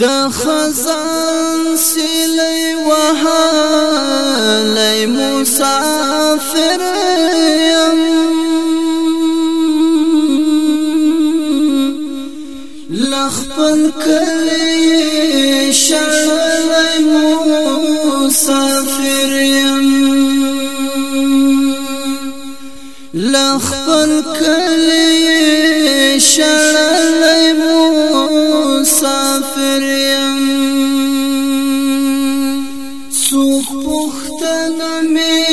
د خزان سلی وهالی مسافر یم لخپل کلی شړلی مسافر یم لخپل کلی شړلی مسافر یم څوک پوښتنه مې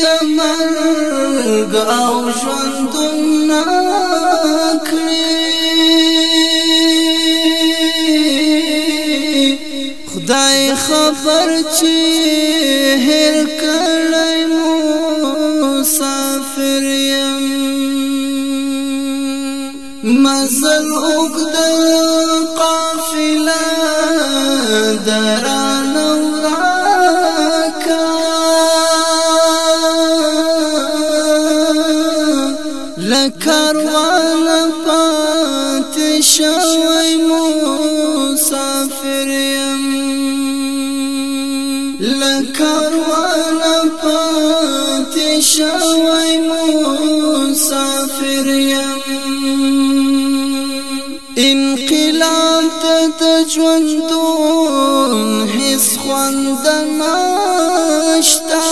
د مرګ أو ژوندون کړې خدای خبر چې هر کله مسافر یم. مزل اوږد قافلة دران وراکا لکاروان پات شوی مسافر یم لکاروان پات شوی مسافر یم انقلاب ته د ژوندون هیڅ خوند نشتا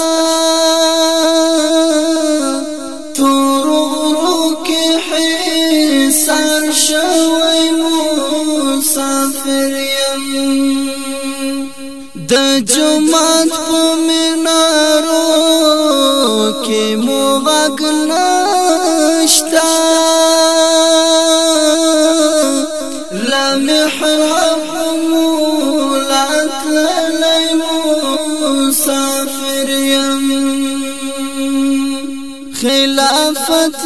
تور غرو کې حسار شوی مسافر یم د جمعات په منارو کې مو غږ نشتا خلافت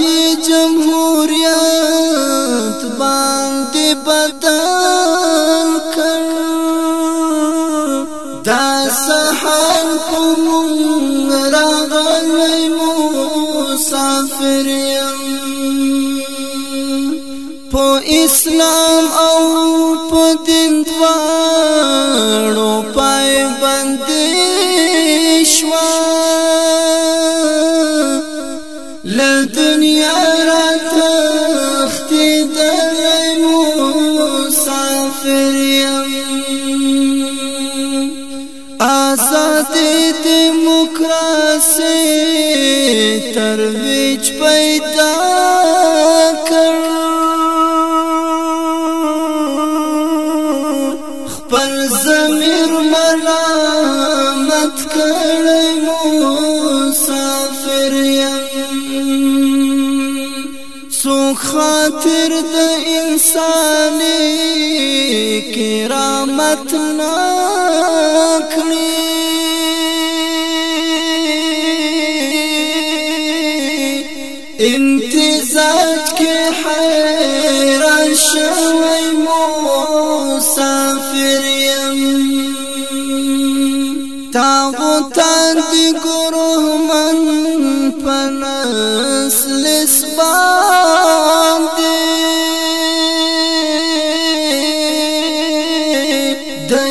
جمهوریت باندې بدل کړ. دا سحر کوم راغلی مسافر یم. په اسلام او په دین دواړو له دنیا را تختی د مسافر یم آزاد دیموکراسی ترویج پیدا کړ. زمیر ملامت مسافر سو خاطر د انساني کرامت نکړي امتزاج کې حیران شوی مسافر تاغوتان دی من پنس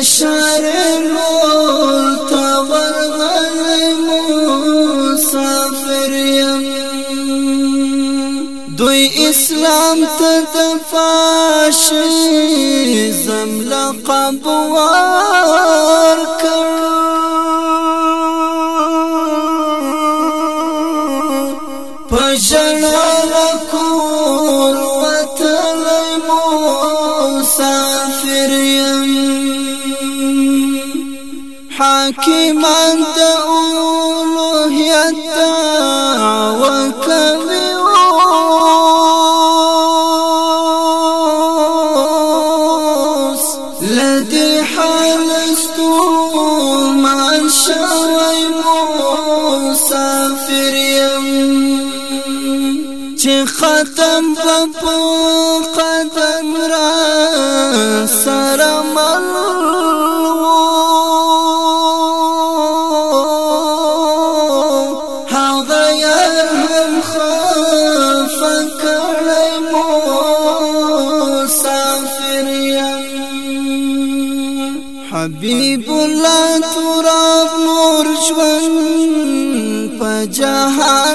شار مول تورغل مسافر یم دوی اسلام ته د فاشیزم لقب ورکړ. پژړا کول وتل مسافر يم حاکمان د اولوهیت وکوي لدي حالستو من شوي مسافر يم ختم په قدم را سره مسافر یم حبیب الله تراب نور ژوند په جهان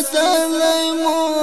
تر لحد رسیدلې